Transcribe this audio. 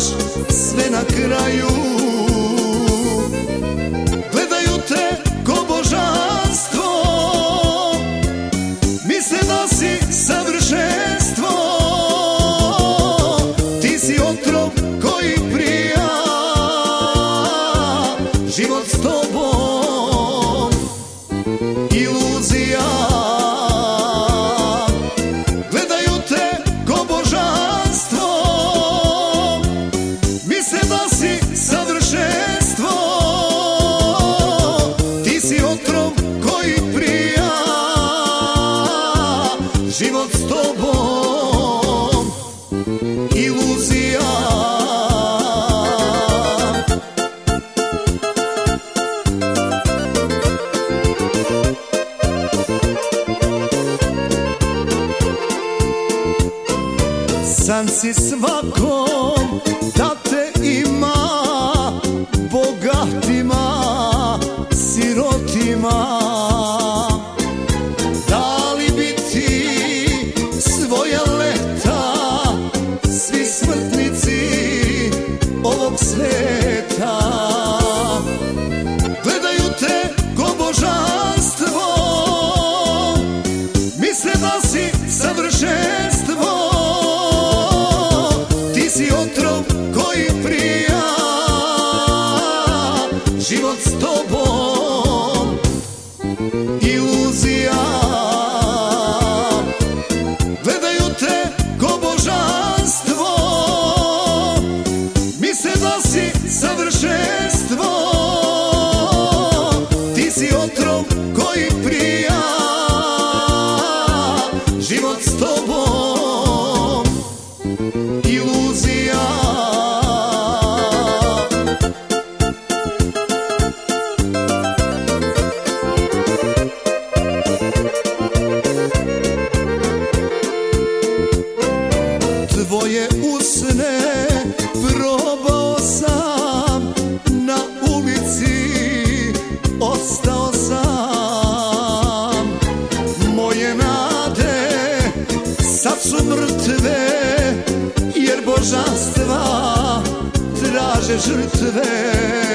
znaš sve na kraju. Gledaju te ko božanstvo. Misle da si savršenstvo. Ti si otrov ko šansi svakom da te ima bogatima, sirotima. Da li bi ti svoje leta svi smrtnici ovog se žrtve